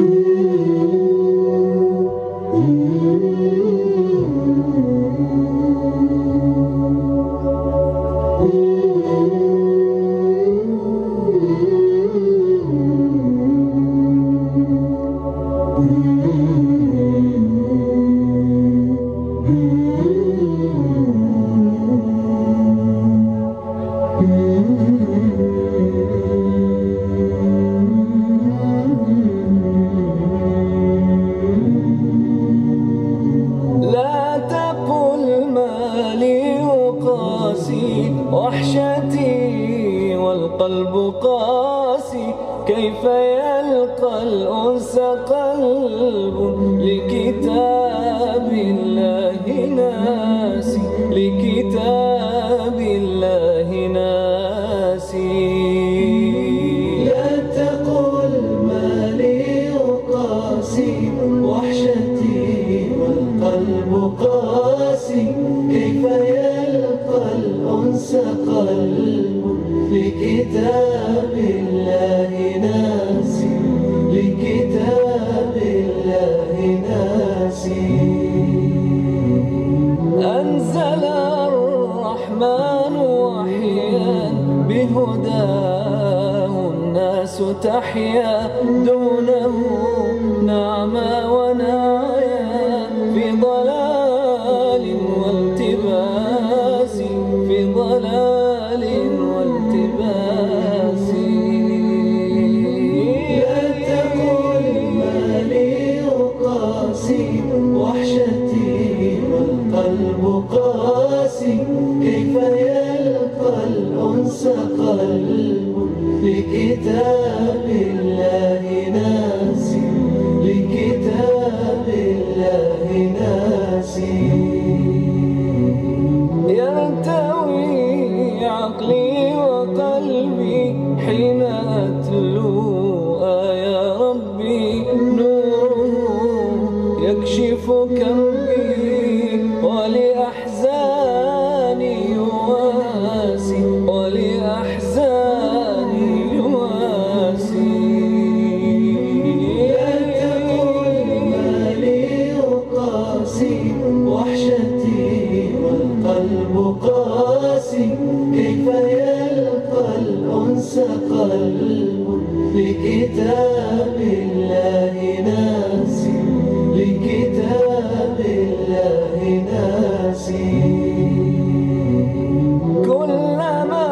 Thank you. وحشتي والقلب قاسي كيف يلقى الأنس قلب؟ لكتاب الله ناسي لكتاب قلب لكتاب الله ناسي. لكتاب الله ناسي. أنزل الرحمن وحيا بهداه الناس تحيا. دونه نعما ونعيا في ضلال. كيف يلقى الأنس قلب لكتاب الله ناسي لكتاب الله ناسي. يرتوي عقلي وقلبي حين أتلو آية ربي نوره يكشف كربي وحشتي والقلب قاسي كيف يلقى الأنس قلب لكتاب الله ناسي؟ لكتاب الله ناسي. كلما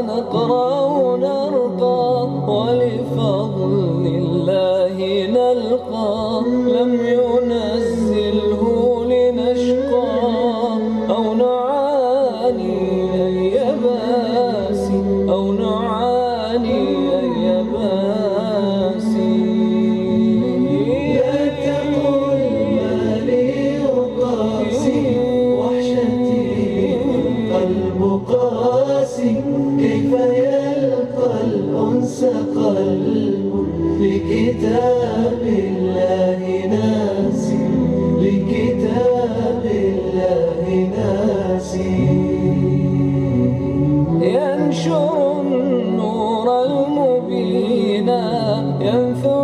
نقرأ نرقى ولفضل الله نلقى لم ينزله الأنس قلب لكتاب الله ناسي لكتاب الله ناسي. ينشر النور المبين ينثر